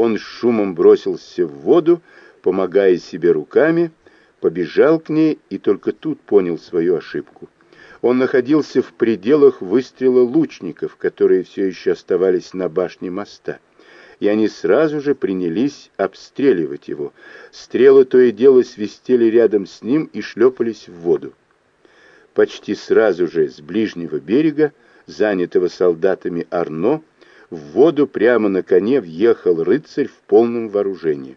Он с шумом бросился в воду, помогая себе руками, побежал к ней и только тут понял свою ошибку. Он находился в пределах выстрела лучников, которые все еще оставались на башне моста. И они сразу же принялись обстреливать его. Стрелы то и дело свистели рядом с ним и шлепались в воду. Почти сразу же с ближнего берега, занятого солдатами Арно, в воду прямо на коне въехал рыцарь в полном вооружении.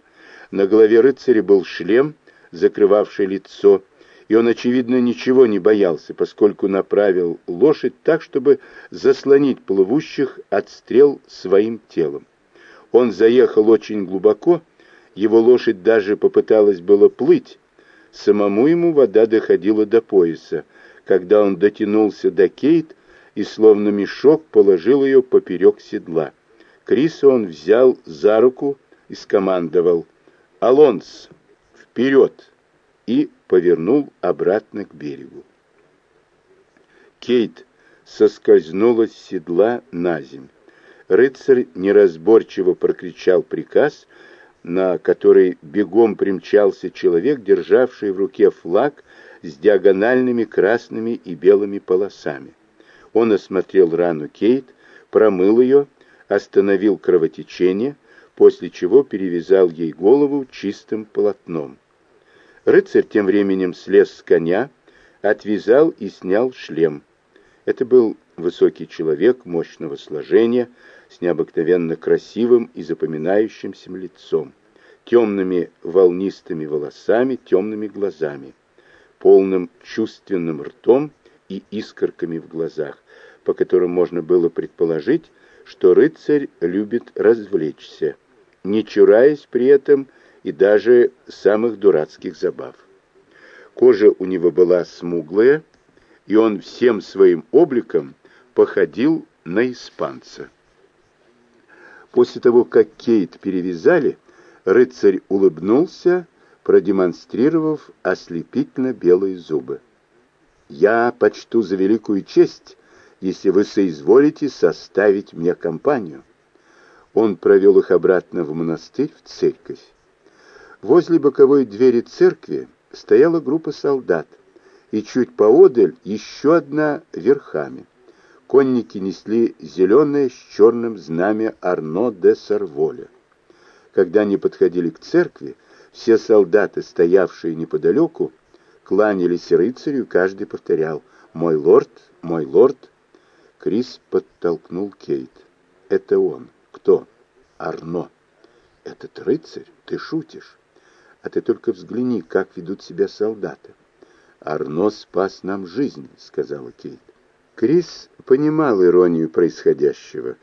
На голове рыцаря был шлем, закрывавший лицо, и он, очевидно, ничего не боялся, поскольку направил лошадь так, чтобы заслонить плывущих от стрел своим телом. Он заехал очень глубоко, его лошадь даже попыталась было плыть. Самому ему вода доходила до пояса. Когда он дотянулся до Кейт, и словно мешок положил ее поперек седла. Криса он взял за руку и скомандовал «Алонс, вперед!» и повернул обратно к берегу. Кейт соскользнула с седла на земь. Рыцарь неразборчиво прокричал приказ, на который бегом примчался человек, державший в руке флаг с диагональными красными и белыми полосами. Он осмотрел рану Кейт, промыл ее, остановил кровотечение, после чего перевязал ей голову чистым полотном. Рыцарь тем временем слез с коня, отвязал и снял шлем. Это был высокий человек мощного сложения, с необыкновенно красивым и запоминающимся лицом, темными волнистыми волосами, темными глазами, полным чувственным ртом и искорками в глазах, по которым можно было предположить, что рыцарь любит развлечься, не чураясь при этом и даже самых дурацких забав. Кожа у него была смуглая, и он всем своим обликом походил на испанца. После того, как Кейт перевязали, рыцарь улыбнулся, продемонстрировав ослепительно белые зубы. «Я почту за великую честь если вы соизволите составить мне компанию». Он провел их обратно в монастырь, в церковь. Возле боковой двери церкви стояла группа солдат, и чуть поодаль еще одна верхами. Конники несли зеленое с черным знамя Арно де Сарволя. Когда они подходили к церкви, все солдаты, стоявшие неподалеку, кланялись рыцарю, каждый повторял «Мой лорд, мой лорд». Крис подтолкнул Кейт. «Это он. Кто?» «Арно». «Этот рыцарь? Ты шутишь? А ты только взгляни, как ведут себя солдаты». «Арно спас нам жизнь», — сказала Кейт. Крис понимал иронию происходящего.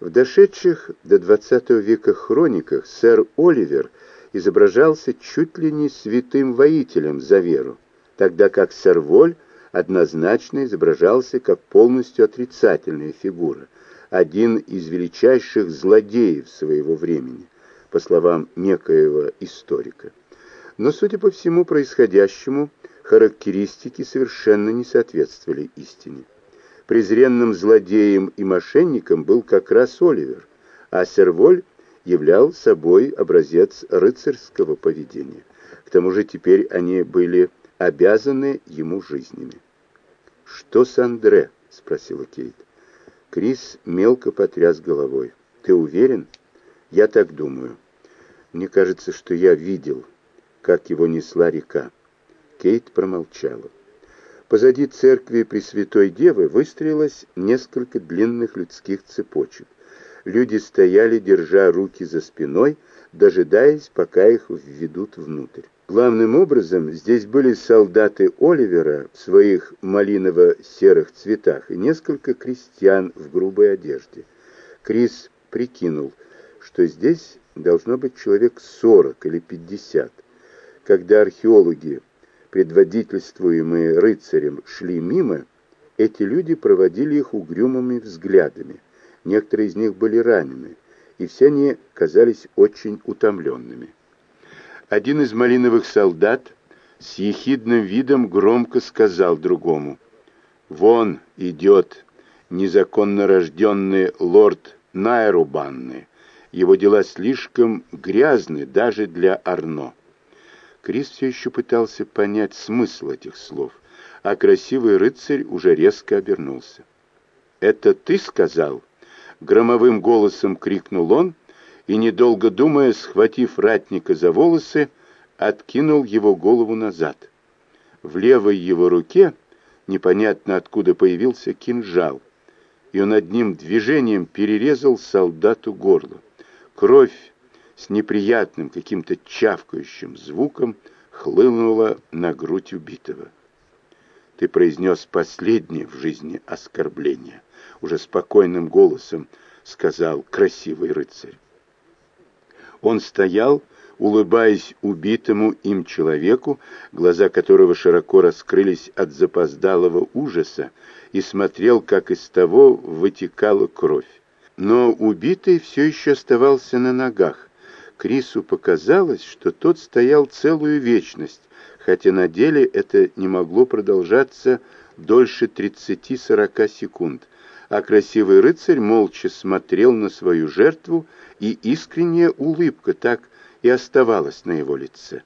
В дошедших до XX века хрониках сэр Оливер изображался чуть ли не святым воителем за веру, тогда как сэр Воль однозначно изображался как полностью отрицательная фигура, один из величайших злодеев своего времени, по словам некоего историка. Но, судя по всему происходящему, характеристики совершенно не соответствовали истине. Презренным злодеем и мошенником был как раз Оливер, а Серволь являл собой образец рыцарского поведения. К тому же теперь они были обязаны ему жизнями. «Что с Андре?» — спросила Кейт. Крис мелко потряс головой. «Ты уверен?» «Я так думаю. Мне кажется, что я видел, как его несла река». Кейт промолчала. Позади церкви Пресвятой Девы выстроилось несколько длинных людских цепочек. Люди стояли, держа руки за спиной, дожидаясь, пока их введут внутрь. Главным образом здесь были солдаты Оливера в своих малиново-серых цветах и несколько крестьян в грубой одежде. Крис прикинул, что здесь должно быть человек 40 или 50. Когда археологи, предводительствуемые рыцарем, шли мимо, эти люди проводили их угрюмыми взглядами. Некоторые из них были ранены, и все они казались очень утомленными. Один из малиновых солдат с ехидным видом громко сказал другому, «Вон идет незаконно рожденный лорд Найрубанны. Его дела слишком грязны даже для Арно. Крис все еще пытался понять смысл этих слов, а красивый рыцарь уже резко обернулся. «Это ты сказал?» — громовым голосом крикнул он, и, недолго думая, схватив ратника за волосы, откинул его голову назад. В левой его руке непонятно откуда появился кинжал, и он одним движением перерезал солдату горло. Кровь с неприятным каким-то чавкающим звуком хлынула на грудь убитого. Ты произнес последнее в жизни оскорбление, уже спокойным голосом сказал красивый рыцарь. Он стоял, улыбаясь убитому им человеку, глаза которого широко раскрылись от запоздалого ужаса, и смотрел, как из того вытекала кровь. Но убитый все еще оставался на ногах. Крису показалось, что тот стоял целую вечность, хотя на деле это не могло продолжаться дольше 30-40 секунд, а красивый рыцарь молча смотрел на свою жертву, и искренняя улыбка так и оставалась на его лице.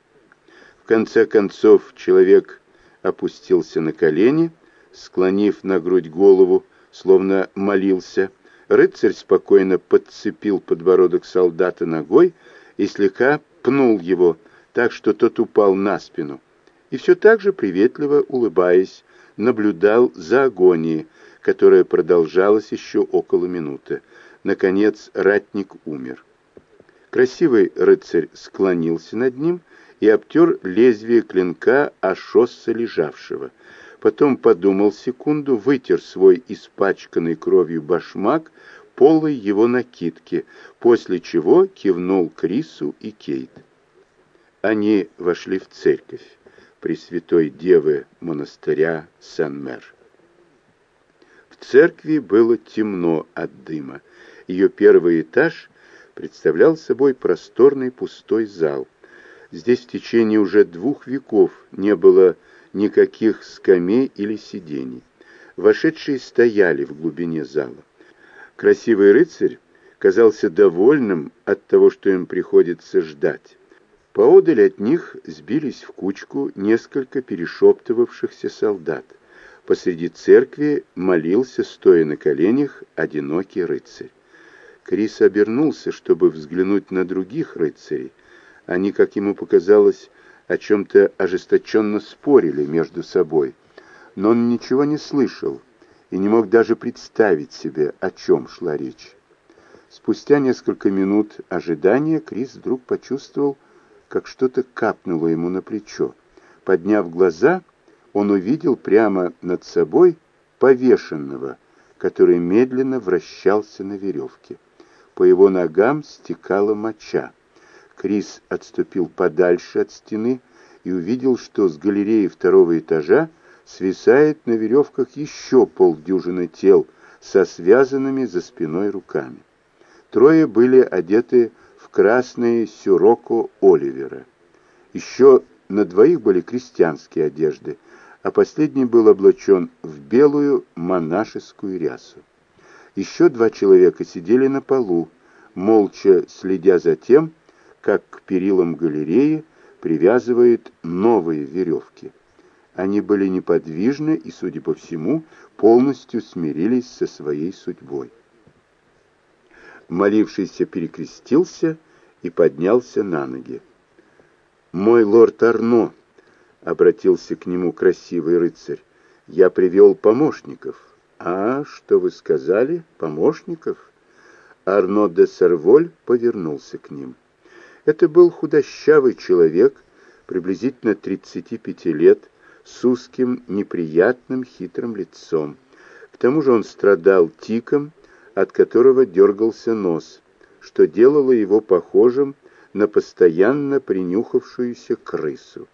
В конце концов человек опустился на колени, склонив на грудь голову, словно молился. Рыцарь спокойно подцепил подбородок солдата ногой и слегка пнул его, так что тот упал на спину. И все так же приветливо улыбаясь, наблюдал за агонией, которая продолжалась еще около минуты. Наконец ратник умер. Красивый рыцарь склонился над ним и обтер лезвие клинка о шоссе лежавшего. Потом подумал секунду, вытер свой испачканный кровью башмак полой его накидки, после чего кивнул Крису и Кейт. Они вошли в церковь Пресвятой Девы монастыря Сан-Мэр. В церкви было темно от дыма. Ее первый этаж представлял собой просторный пустой зал. Здесь в течение уже двух веков не было никаких скамей или сидений. Вошедшие стояли в глубине зала. Красивый рыцарь казался довольным от того, что им приходится ждать. Поодаль от них сбились в кучку несколько перешептывавшихся солдат. Посреди церкви молился, стоя на коленях, одинокий рыцарь. Крис обернулся, чтобы взглянуть на других рыцарей. Они, как ему показалось, о чем-то ожесточенно спорили между собой. Но он ничего не слышал и не мог даже представить себе, о чем шла речь. Спустя несколько минут ожидания Крис вдруг почувствовал, как что-то капнуло ему на плечо. Подняв глаза, он увидел прямо над собой повешенного, который медленно вращался на веревке. По его ногам стекала моча. Крис отступил подальше от стены и увидел, что с галереи второго этажа свисает на веревках еще полдюжины тел со связанными за спиной руками. Трое были одеты в красные сюроко Оливера. Еще на двоих были крестьянские одежды – а последний был облачен в белую монашескую рясу. Еще два человека сидели на полу, молча следя за тем, как к перилам галереи привязывают новые веревки. Они были неподвижны и, судя по всему, полностью смирились со своей судьбой. Молившийся перекрестился и поднялся на ноги. «Мой лорд Арно!» — обратился к нему красивый рыцарь. «Я привел помощников». «А, что вы сказали? Помощников?» Арно де Сарволь повернулся к ним. Это был худощавый человек, приблизительно 35 лет, с узким, неприятным, хитрым лицом. К тому же он страдал тиком, от которого дергался нос, что делало его похожим на постоянно принюхавшуюся крысу.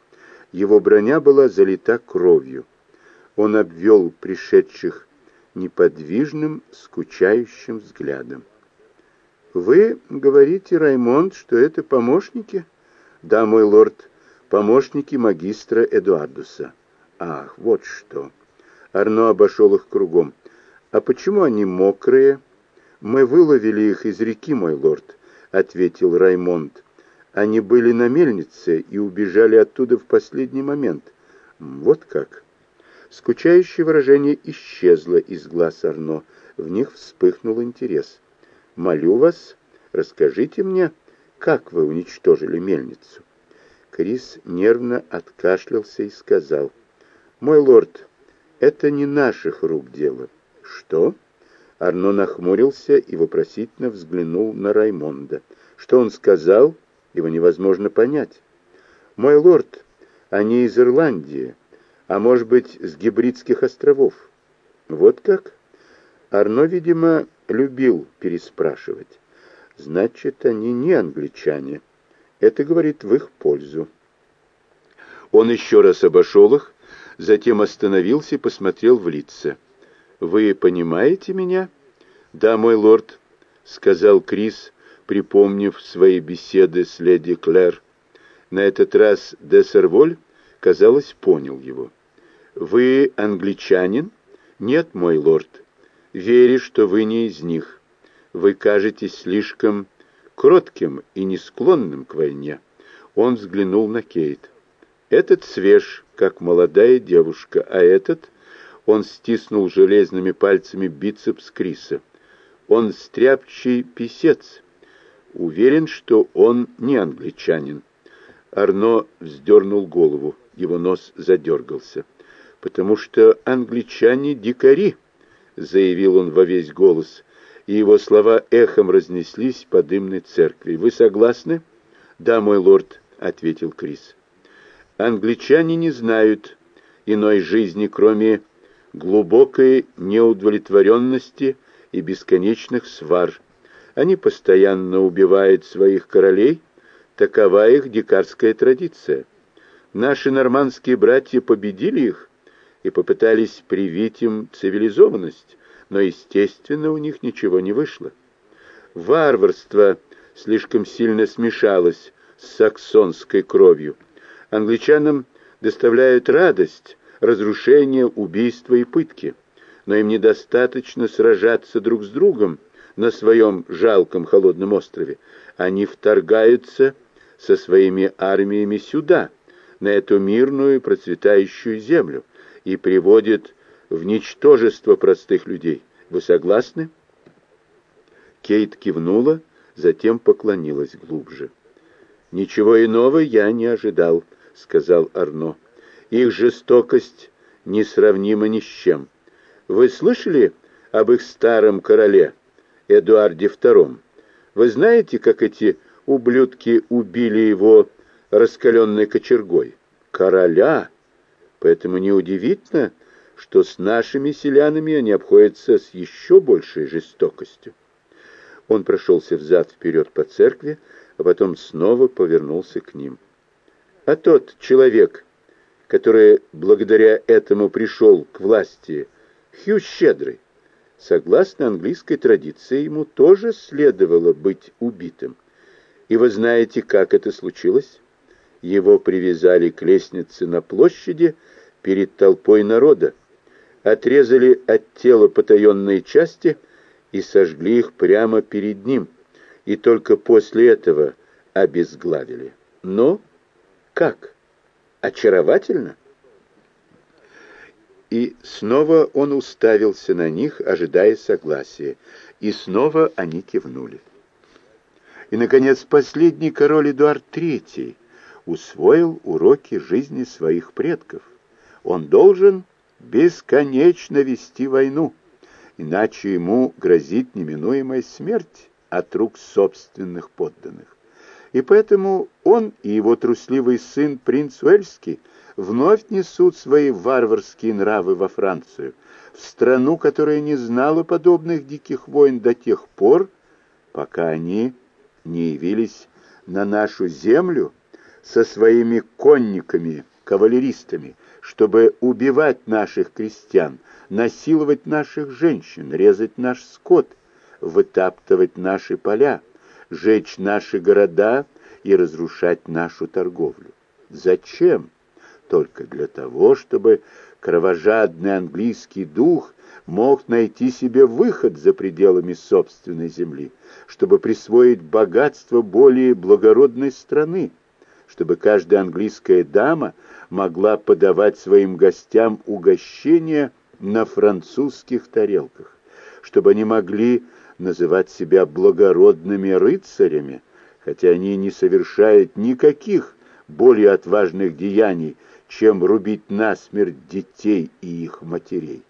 Его броня была залита кровью. Он обвел пришедших неподвижным, скучающим взглядом. «Вы говорите, Раймонд, что это помощники?» «Да, мой лорд, помощники магистра Эдуардуса». «Ах, вот что!» Арно обошел их кругом. «А почему они мокрые?» «Мы выловили их из реки, мой лорд. ответил Раймонд. «Они были на мельнице и убежали оттуда в последний момент. Вот как». Скучающее выражение исчезло из глаз Арно. В них вспыхнул интерес. «Молю вас, расскажите мне, как вы уничтожили мельницу?» Крис нервно откашлялся и сказал, «Мой лорд, это не наших рук дело». «Что?» Арно нахмурился и вопросительно взглянул на Раймонда. Что он сказал, его невозможно понять. «Мой лорд, они из Ирландии, а может быть, с Гибридских островов». «Вот как?» Арно, видимо, любил переспрашивать. «Значит, они не англичане». Это говорит в их пользу. Он еще раз обошел их, затем остановился и посмотрел в лица. «Вы понимаете меня?» «Да, мой лорд», — сказал Крис, припомнив свои беседы с леди Клэр. На этот раз де Серволь, казалось, понял его. «Вы англичанин?» «Нет, мой лорд. Верю, что вы не из них. Вы кажетесь слишком кротким и не склонным к войне». Он взглянул на Кейт. «Этот свеж, как молодая девушка, а этот...» Он стиснул железными пальцами бицепс Криса. Он стряпчий писец. Уверен, что он не англичанин. Арно вздернул голову, его нос задергался. «Потому что англичане дикари», — заявил он во весь голос, и его слова эхом разнеслись по дымной церкви. «Вы согласны?» «Да, мой лорд», — ответил Крис. «Англичане не знают иной жизни, кроме глубокой неудовлетворенности и бесконечных свар. Они постоянно убивают своих королей, такова их дикарская традиция. Наши нормандские братья победили их и попытались привить им цивилизованность, но, естественно, у них ничего не вышло. Варварство слишком сильно смешалось с саксонской кровью. Англичанам доставляют радость разрушения, убийства и пытки. Но им недостаточно сражаться друг с другом на своем жалком холодном острове. Они вторгаются со своими армиями сюда, на эту мирную процветающую землю, и приводят в ничтожество простых людей. Вы согласны? Кейт кивнула, затем поклонилась глубже. «Ничего иного я не ожидал», — сказал Арно. Их жестокость несравнима ни с чем. Вы слышали об их старом короле, Эдуарде II? Вы знаете, как эти ублюдки убили его раскаленной кочергой? Короля! Поэтому неудивительно, что с нашими селянами они обходятся с еще большей жестокостью. Он прошелся взад-вперед по церкви, а потом снова повернулся к ним. А тот человек, который благодаря этому пришел к власти, Хью Щедрый, согласно английской традиции, ему тоже следовало быть убитым. И вы знаете, как это случилось? Его привязали к лестнице на площади перед толпой народа, отрезали от тела потаенные части и сожгли их прямо перед ним, и только после этого обезглавили. Но как? очаровательно?» И снова он уставился на них, ожидая согласия, и снова они кивнули. И, наконец, последний король Эдуард III усвоил уроки жизни своих предков. Он должен бесконечно вести войну, иначе ему грозит неминуемая смерть от рук собственных подданных и поэтому он и его трусливый сын принц Уэльский вновь несут свои варварские нравы во Францию, в страну, которая не знала подобных диких войн до тех пор, пока они не явились на нашу землю со своими конниками, кавалеристами, чтобы убивать наших крестьян, насиловать наших женщин, резать наш скот, вытаптывать наши поля, жечь наши города и разрушать нашу торговлю. Зачем? Только для того, чтобы кровожадный английский дух мог найти себе выход за пределами собственной земли, чтобы присвоить богатство более благородной страны, чтобы каждая английская дама могла подавать своим гостям угощения на французских тарелках, чтобы они могли называть себя благородными рыцарями, хотя они не совершают никаких более отважных деяний, чем рубить насмерть детей и их матерей.